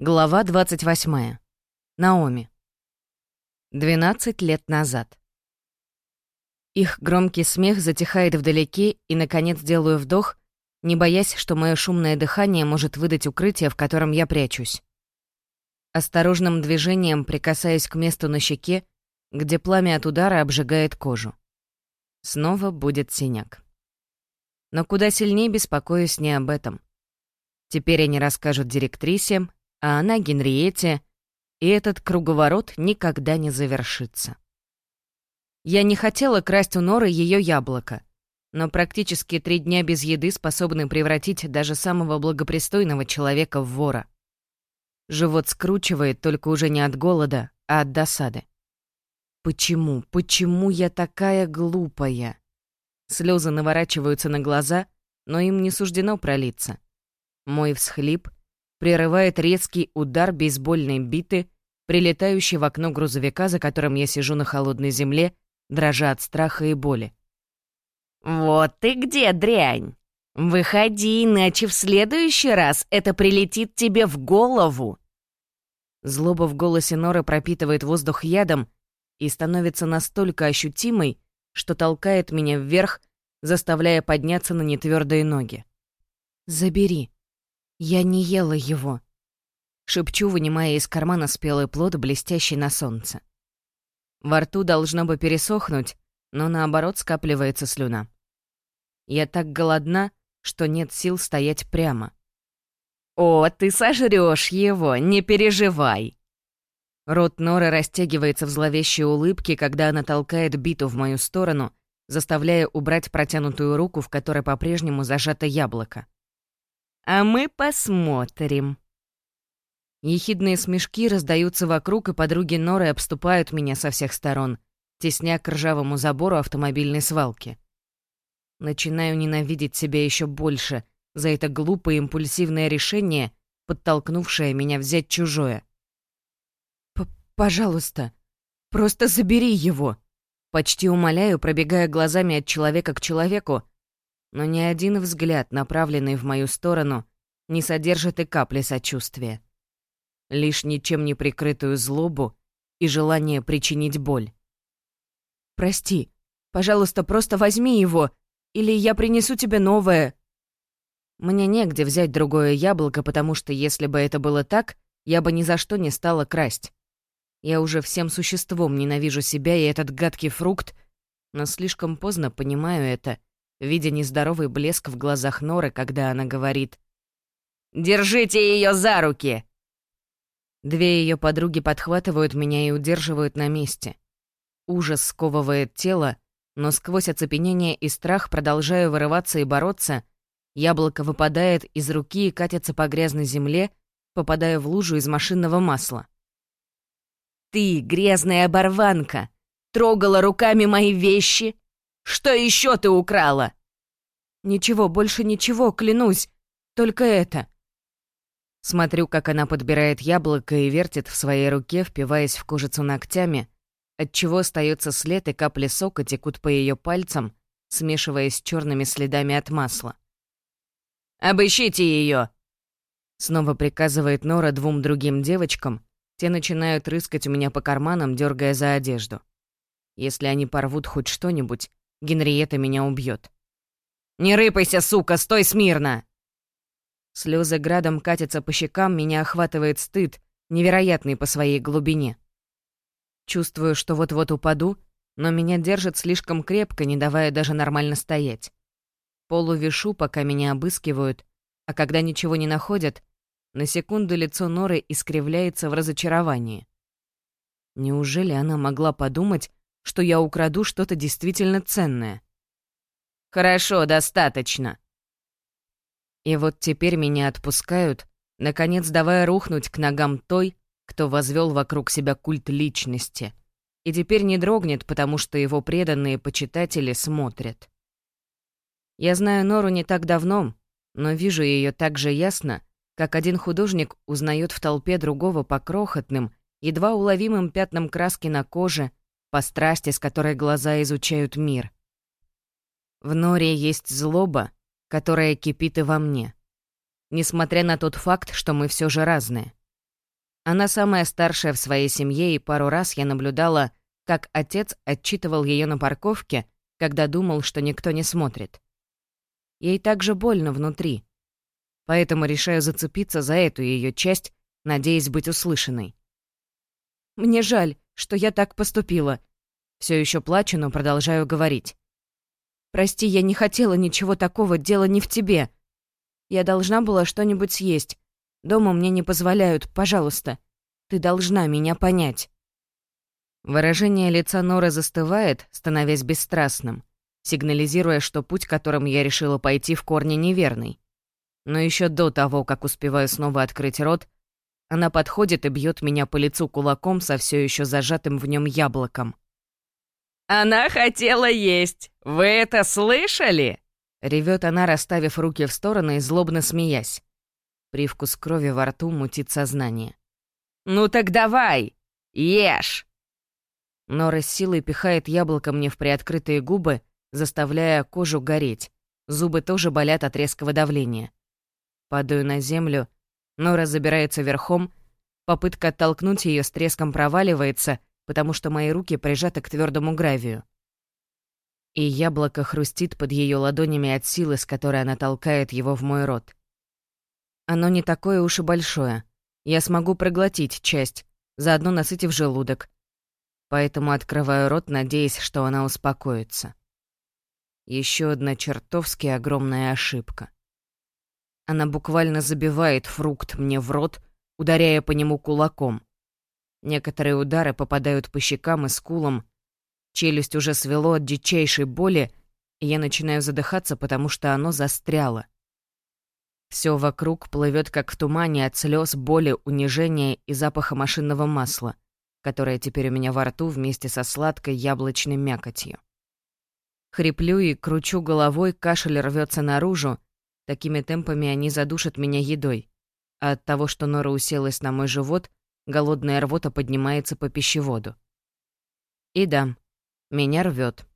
Глава 28. Наоми. 12 лет назад. Их громкий смех затихает вдалеке, и, наконец, делаю вдох, не боясь, что мое шумное дыхание может выдать укрытие, в котором я прячусь. Осторожным движением прикасаюсь к месту на щеке, где пламя от удара обжигает кожу. Снова будет синяк. Но куда сильнее беспокоюсь не об этом. Теперь они расскажут директрисе, а она Генриете, и этот круговорот никогда не завершится. Я не хотела красть у Норы ее яблоко, но практически три дня без еды способны превратить даже самого благопристойного человека в вора. Живот скручивает только уже не от голода, а от досады. Почему, почему я такая глупая? Слезы наворачиваются на глаза, но им не суждено пролиться. Мой всхлип прерывает резкий удар бейсбольной биты, прилетающий в окно грузовика, за которым я сижу на холодной земле, дрожа от страха и боли. «Вот ты где, дрянь! Выходи, иначе в следующий раз это прилетит тебе в голову!» Злоба в голосе Норы пропитывает воздух ядом и становится настолько ощутимой, что толкает меня вверх, заставляя подняться на нетвёрдые ноги. «Забери», «Я не ела его», — шепчу, вынимая из кармана спелый плод, блестящий на солнце. Во рту должно бы пересохнуть, но наоборот скапливается слюна. Я так голодна, что нет сил стоять прямо. «О, ты сожрёшь его, не переживай!» Рот Норы растягивается в зловещей улыбке, когда она толкает биту в мою сторону, заставляя убрать протянутую руку, в которой по-прежнему зажато яблоко. А мы посмотрим». Ехидные смешки раздаются вокруг, и подруги Норы обступают меня со всех сторон, тесня к ржавому забору автомобильной свалки. Начинаю ненавидеть себя еще больше за это глупое импульсивное решение, подтолкнувшее меня взять чужое. П «Пожалуйста, просто забери его!» Почти умоляю, пробегая глазами от человека к человеку, но ни один взгляд, направленный в мою сторону, не содержит и капли сочувствия. Лишь ничем не прикрытую злобу и желание причинить боль. «Прости, пожалуйста, просто возьми его, или я принесу тебе новое». Мне негде взять другое яблоко, потому что если бы это было так, я бы ни за что не стала красть. Я уже всем существом ненавижу себя и этот гадкий фрукт, но слишком поздно понимаю это — видя нездоровый блеск в глазах Норы, когда она говорит «Держите ее за руки!» Две ее подруги подхватывают меня и удерживают на месте. Ужас сковывает тело, но сквозь оцепенение и страх продолжаю вырываться и бороться. Яблоко выпадает из руки и катится по грязной земле, попадая в лужу из машинного масла. «Ты, грязная оборванка, трогала руками мои вещи, что еще ты украла?» «Ничего, больше ничего, клянусь. Только это». Смотрю, как она подбирает яблоко и вертит в своей руке, впиваясь в кожицу ногтями, отчего остается след и капли сока текут по ее пальцам, смешиваясь с черными следами от масла. «Обыщите ее! Снова приказывает Нора двум другим девочкам, те начинают рыскать у меня по карманам, дергая за одежду. Если они порвут хоть что-нибудь, Генриетта меня убьет. «Не рыпайся, сука, стой смирно!» Слезы градом катятся по щекам, меня охватывает стыд, невероятный по своей глубине. Чувствую, что вот-вот упаду, но меня держат слишком крепко, не давая даже нормально стоять. Полувешу, пока меня обыскивают, а когда ничего не находят, на секунду лицо Норы искривляется в разочаровании. Неужели она могла подумать, что я украду что-то действительно ценное. «Хорошо, достаточно». И вот теперь меня отпускают, наконец давая рухнуть к ногам той, кто возвел вокруг себя культ личности, и теперь не дрогнет, потому что его преданные почитатели смотрят. Я знаю Нору не так давно, но вижу ее так же ясно, как один художник узнает в толпе другого по крохотным, едва уловимым пятнам краски на коже по страсти, с которой глаза изучают мир. В Норе есть злоба, которая кипит и во мне. Несмотря на тот факт, что мы все же разные. Она самая старшая в своей семье, и пару раз я наблюдала, как отец отчитывал ее на парковке, когда думал, что никто не смотрит. Ей также больно внутри. Поэтому решаю зацепиться за эту ее часть, надеясь быть услышанной. Мне жаль, что я так поступила. Все еще плачу, но продолжаю говорить. Прости, я не хотела ничего такого, дело не в тебе. Я должна была что-нибудь съесть. Дома мне не позволяют, пожалуйста. Ты должна меня понять». Выражение лица Норы застывает, становясь бесстрастным, сигнализируя, что путь, которым я решила пойти, в корне неверный. Но еще до того, как успеваю снова открыть рот, она подходит и бьет меня по лицу кулаком со все еще зажатым в нем яблоком. «Она хотела есть! Вы это слышали?» Ревет она, расставив руки в стороны и злобно смеясь. Привкус крови во рту мутит сознание. «Ну так давай! Ешь!» Нора с силой пихает яблоко мне в приоткрытые губы, заставляя кожу гореть. Зубы тоже болят от резкого давления. Падаю на землю, Нора забирается верхом, попытка оттолкнуть ее с треском проваливается, потому что мои руки прижаты к твердому гравию. И яблоко хрустит под ее ладонями от силы, с которой она толкает его в мой рот. Оно не такое уж и большое. Я смогу проглотить часть, заодно насытив желудок. Поэтому открываю рот, надеясь, что она успокоится. Еще одна чертовски огромная ошибка. Она буквально забивает фрукт мне в рот, ударяя по нему кулаком. Некоторые удары попадают по щекам и скулам. Челюсть уже свело от дичайшей боли, и я начинаю задыхаться, потому что оно застряло. Все вокруг плывет как в тумане от слез, боли, унижения и запаха машинного масла, которое теперь у меня во рту вместе со сладкой яблочной мякотью. Хриплю и кручу головой, кашель рвется наружу. Такими темпами они задушат меня едой. А от того, что Нора уселась на мой живот, голодная рвота поднимается по пищеводу. И да, меня рвет.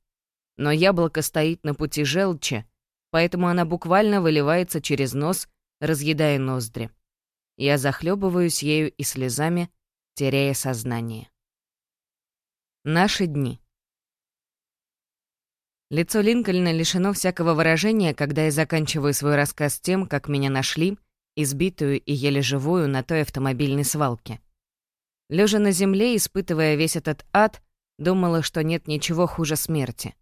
Но яблоко стоит на пути желчи, поэтому она буквально выливается через нос, разъедая ноздри. Я захлебываюсь ею и слезами, теряя сознание. Наши дни. Лицо Линкольна лишено всякого выражения, когда я заканчиваю свой рассказ тем, как меня нашли, избитую и еле живую на той автомобильной свалке. Лежа на земле, испытывая весь этот ад, думала, что нет ничего хуже смерти.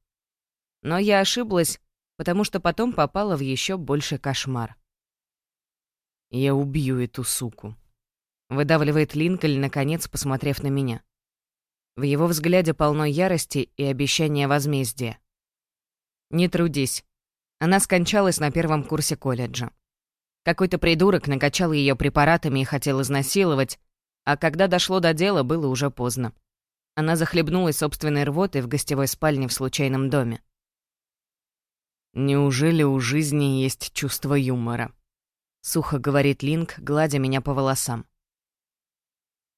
Но я ошиблась, потому что потом попала в еще больше кошмар. «Я убью эту суку», — выдавливает Линкольн, наконец, посмотрев на меня. В его взгляде полно ярости и обещания возмездия. «Не трудись. Она скончалась на первом курсе колледжа. Какой-то придурок накачал ее препаратами и хотел изнасиловать, а когда дошло до дела, было уже поздно. Она захлебнулась собственной рвотой в гостевой спальне в случайном доме. «Неужели у жизни есть чувство юмора?» — сухо говорит Линк, гладя меня по волосам.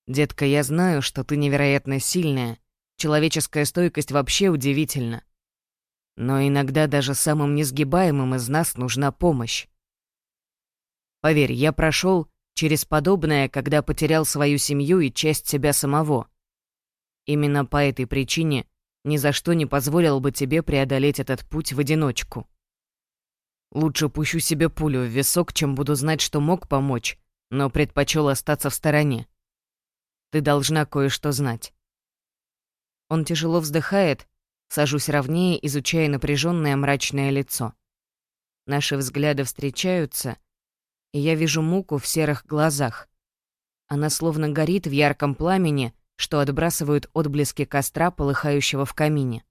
«Детка, я знаю, что ты невероятно сильная. Человеческая стойкость вообще удивительна. Но иногда даже самым несгибаемым из нас нужна помощь. Поверь, я прошел через подобное, когда потерял свою семью и часть себя самого. Именно по этой причине ни за что не позволил бы тебе преодолеть этот путь в одиночку. Лучше пущу себе пулю в висок, чем буду знать, что мог помочь, но предпочел остаться в стороне. Ты должна кое-что знать. Он тяжело вздыхает, сажусь ровнее, изучая напряженное мрачное лицо. Наши взгляды встречаются, и я вижу муку в серых глазах. Она словно горит в ярком пламени, что отбрасывают отблески костра, полыхающего в камине.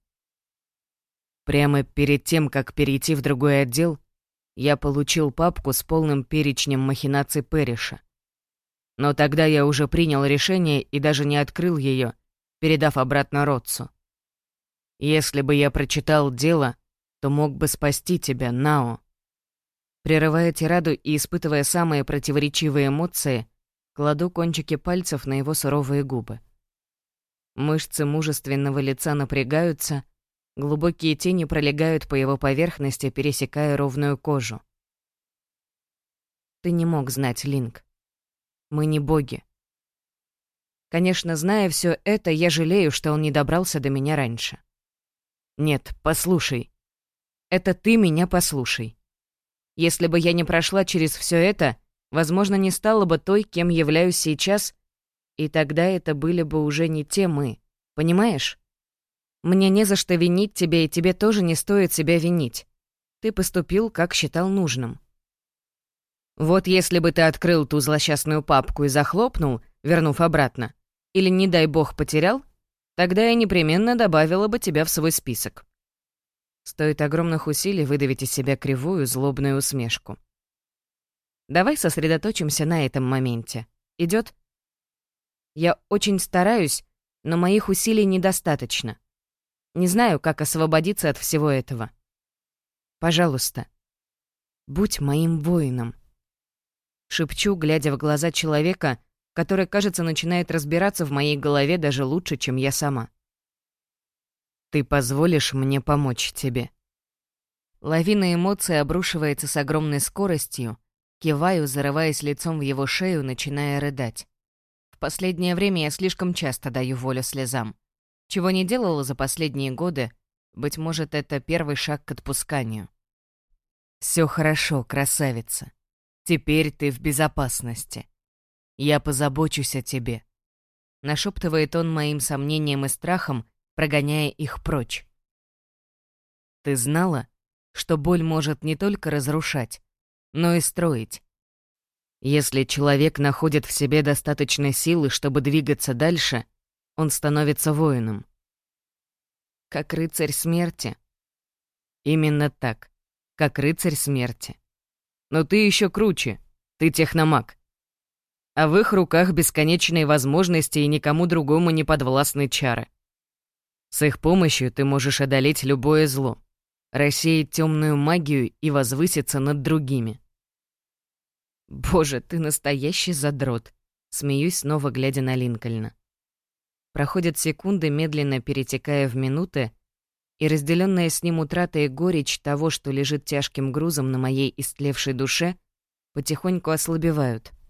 Прямо перед тем, как перейти в другой отдел, я получил папку с полным перечнем махинаций Перриша. Но тогда я уже принял решение и даже не открыл ее, передав обратно Ротсу. Если бы я прочитал дело, то мог бы спасти тебя, Нао. Прерывая тираду и испытывая самые противоречивые эмоции, кладу кончики пальцев на его суровые губы. Мышцы мужественного лица напрягаются, глубокие тени пролегают по его поверхности, пересекая ровную кожу. Ты не мог знать, Линк. Мы не боги. Конечно, зная все это, я жалею, что он не добрался до меня раньше. Нет, послушай. Это ты меня послушай. Если бы я не прошла через все это, возможно, не стала бы той, кем являюсь сейчас, и тогда это были бы уже не те мы. Понимаешь? Мне не за что винить тебя, и тебе тоже не стоит себя винить. Ты поступил, как считал нужным. Вот если бы ты открыл ту злосчастную папку и захлопнул, вернув обратно, или, не дай бог, потерял, тогда я непременно добавила бы тебя в свой список. Стоит огромных усилий выдавить из себя кривую, злобную усмешку. Давай сосредоточимся на этом моменте. Идет? Я очень стараюсь, но моих усилий недостаточно. Не знаю, как освободиться от всего этого. Пожалуйста, будь моим воином. Шепчу, глядя в глаза человека, который, кажется, начинает разбираться в моей голове даже лучше, чем я сама. Ты позволишь мне помочь тебе. Лавина эмоций обрушивается с огромной скоростью, киваю, зарываясь лицом в его шею, начиная рыдать. В последнее время я слишком часто даю волю слезам. Чего не делала за последние годы, быть может, это первый шаг к отпусканию. Все хорошо, красавица. Теперь ты в безопасности. Я позабочусь о тебе», — нашептывает он моим сомнением и страхом, прогоняя их прочь. «Ты знала, что боль может не только разрушать, но и строить? Если человек находит в себе достаточно силы, чтобы двигаться дальше, он становится воином. Как рыцарь смерти. Именно так, как рыцарь смерти. Но ты еще круче, ты техномаг а в их руках бесконечные возможности и никому другому не подвластны чары. С их помощью ты можешь одолеть любое зло, рассеять темную магию и возвыситься над другими. Боже, ты настоящий задрот. Смеюсь, снова глядя на Линкольна. Проходят секунды, медленно перетекая в минуты, и разделенная с ним утрата и горечь того, что лежит тяжким грузом на моей истлевшей душе, потихоньку ослабевают —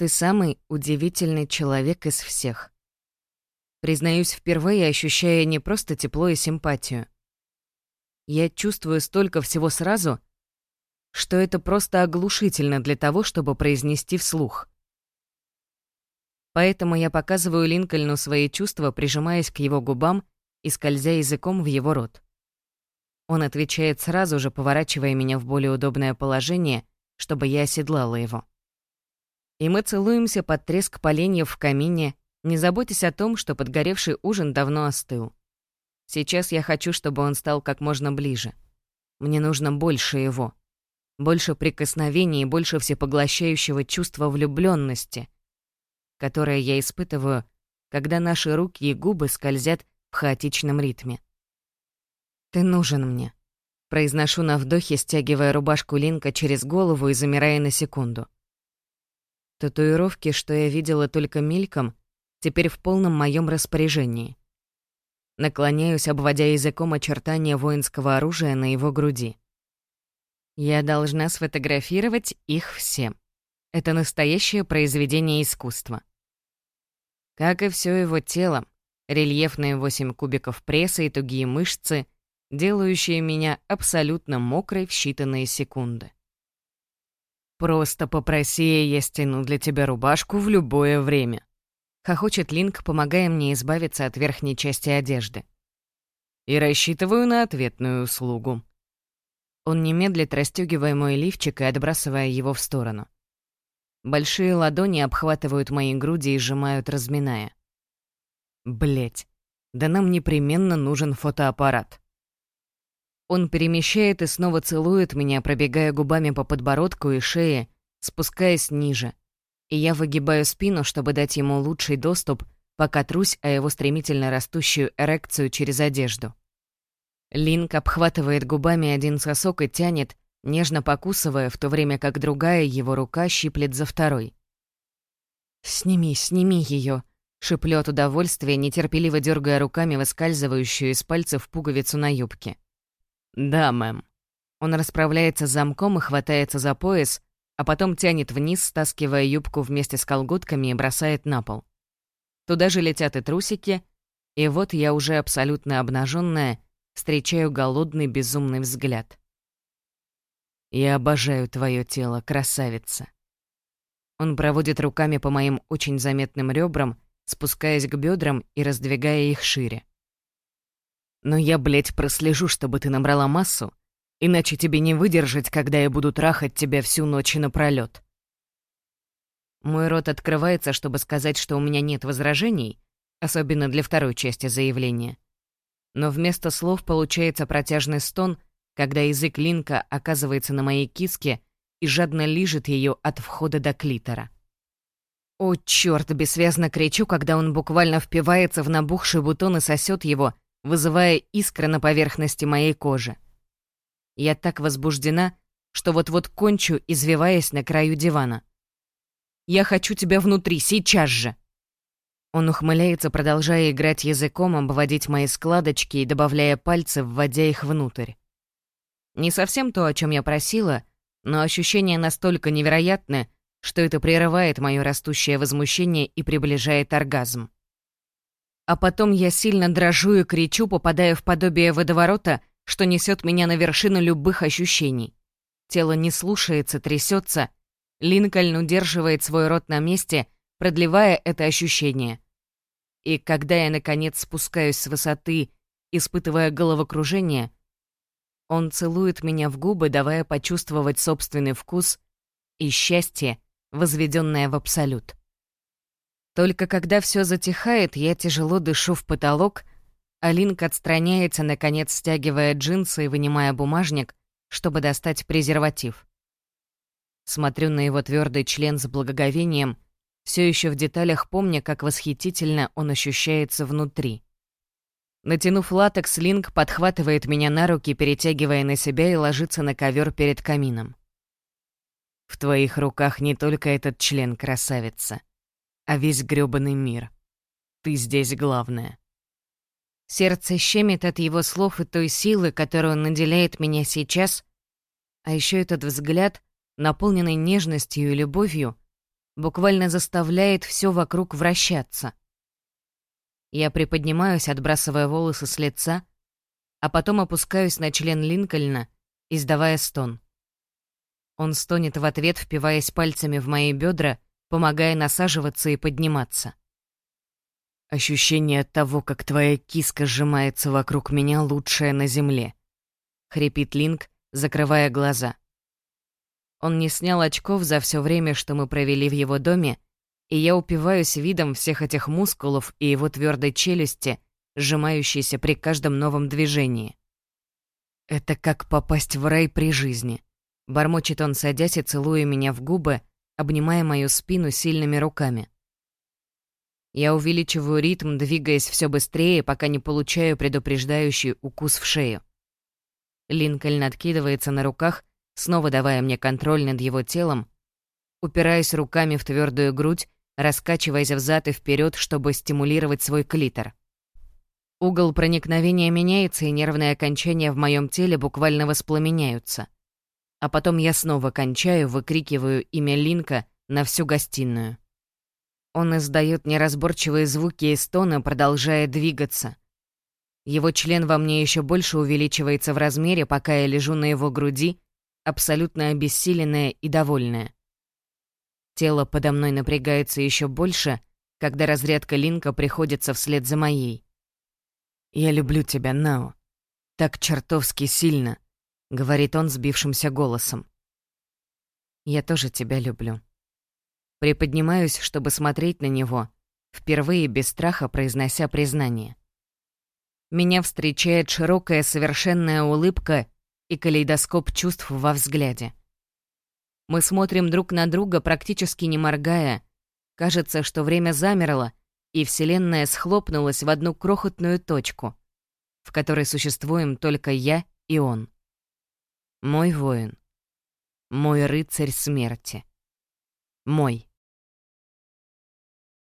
ты самый удивительный человек из всех. Признаюсь, впервые ощущая не просто тепло и симпатию. Я чувствую столько всего сразу, что это просто оглушительно для того, чтобы произнести вслух. Поэтому я показываю Линкольну свои чувства, прижимаясь к его губам и скользя языком в его рот. Он отвечает сразу же, поворачивая меня в более удобное положение, чтобы я оседлала его и мы целуемся под треск поленьев в камине, не заботясь о том, что подгоревший ужин давно остыл. Сейчас я хочу, чтобы он стал как можно ближе. Мне нужно больше его. Больше прикосновений и больше всепоглощающего чувства влюбленности, которое я испытываю, когда наши руки и губы скользят в хаотичном ритме. «Ты нужен мне», — произношу на вдохе, стягивая рубашку Линка через голову и замирая на секунду. Татуировки, что я видела только мельком, теперь в полном моем распоряжении. Наклоняюсь, обводя языком очертания воинского оружия на его груди. Я должна сфотографировать их все. Это настоящее произведение искусства. Как и все его тело, рельефные восемь кубиков пресса и тугие мышцы, делающие меня абсолютно мокрой в считанные секунды. «Просто попроси, я стяну для тебя рубашку в любое время», — хохочет Линк, помогая мне избавиться от верхней части одежды. «И рассчитываю на ответную услугу». Он не медлит, расстёгивая мой лифчик и отбрасывая его в сторону. Большие ладони обхватывают мои груди и сжимают, разминая. Блять, да нам непременно нужен фотоаппарат. Он перемещает и снова целует меня, пробегая губами по подбородку и шее, спускаясь ниже. И я выгибаю спину, чтобы дать ему лучший доступ, пока трусь о его стремительно растущую эрекцию через одежду. Линк обхватывает губами один сосок и тянет, нежно покусывая, в то время как другая его рука щиплет за второй. «Сними, сними ее, шиплю от удовольствия, нетерпеливо дергая руками выскальзывающую из пальцев пуговицу на юбке. «Да, мэм». Он расправляется замком и хватается за пояс, а потом тянет вниз, стаскивая юбку вместе с колготками и бросает на пол. Туда же летят и трусики, и вот я уже абсолютно обнаженная, встречаю голодный безумный взгляд. «Я обожаю твое тело, красавица». Он проводит руками по моим очень заметным ребрам, спускаясь к бедрам и раздвигая их шире. «Но я, блядь, прослежу, чтобы ты набрала массу, иначе тебе не выдержать, когда я буду трахать тебя всю ночь напролёт». Мой рот открывается, чтобы сказать, что у меня нет возражений, особенно для второй части заявления. Но вместо слов получается протяжный стон — когда язык Линка оказывается на моей киске и жадно лижет ее от входа до клитора. О, черт, бессвязно кричу, когда он буквально впивается в набухший бутон и сосет его, вызывая искры на поверхности моей кожи. Я так возбуждена, что вот-вот кончу, извиваясь на краю дивана. «Я хочу тебя внутри, сейчас же!» Он ухмыляется, продолжая играть языком, обводить мои складочки и добавляя пальцы, вводя их внутрь. Не совсем то, о чем я просила, но ощущение настолько невероятное, что это прерывает мое растущее возмущение и приближает оргазм. А потом я сильно дрожу и кричу, попадая в подобие водоворота, что несет меня на вершину любых ощущений. Тело не слушается, трясется. Линкольн удерживает свой рот на месте, продлевая это ощущение. И когда я, наконец, спускаюсь с высоты, испытывая головокружение, он целует меня в губы, давая почувствовать собственный вкус и счастье, возведенное в абсолют. Только когда все затихает, я тяжело дышу в потолок, а Линк отстраняется, наконец стягивая джинсы и вынимая бумажник, чтобы достать презерватив. Смотрю на его твердый член с благоговением, все еще в деталях помня, как восхитительно он ощущается внутри. Натянув латекс, Линк подхватывает меня на руки, перетягивая на себя и ложится на ковер перед камином. В твоих руках не только этот член, красавица, а весь грёбаный мир. Ты здесь главная. Сердце щемит от его слов и той силы, которую он наделяет меня сейчас, а еще этот взгляд, наполненный нежностью и любовью, буквально заставляет все вокруг вращаться. Я приподнимаюсь, отбрасывая волосы с лица, а потом опускаюсь на член Линкольна, издавая стон. Он стонет в ответ, впиваясь пальцами в мои бедра, помогая насаживаться и подниматься. Ощущение того, как твоя киска сжимается вокруг меня, лучшее на земле. Хрипит Линк, закрывая глаза. Он не снял очков за все время, что мы провели в его доме, и я упиваюсь видом всех этих мускулов и его твердой челюсти, сжимающейся при каждом новом движении. Это как попасть в рай при жизни. Бормочет он, садясь и целуя меня в губы, обнимая мою спину сильными руками. Я увеличиваю ритм, двигаясь все быстрее, пока не получаю предупреждающий укус в шею. Линкольн откидывается на руках, снова давая мне контроль над его телом, упираясь руками в твердую грудь раскачиваясь взад и вперед, чтобы стимулировать свой клитор. Угол проникновения меняется, и нервные окончания в моем теле буквально воспламеняются. А потом я снова кончаю, выкрикиваю имя Линка на всю гостиную. Он издает неразборчивые звуки и стоны, продолжая двигаться. Его член во мне еще больше увеличивается в размере, пока я лежу на его груди, абсолютно обессиленная и довольная. Тело подо мной напрягается еще больше, когда разрядка Линка приходится вслед за моей. «Я люблю тебя, Нао. Так чертовски сильно», — говорит он сбившимся голосом. «Я тоже тебя люблю». Приподнимаюсь, чтобы смотреть на него, впервые без страха произнося признание. Меня встречает широкая совершенная улыбка и калейдоскоп чувств во взгляде. Мы смотрим друг на друга, практически не моргая. Кажется, что время замерло, и Вселенная схлопнулась в одну крохотную точку, в которой существуем только я и он. Мой воин. Мой рыцарь смерти. Мой.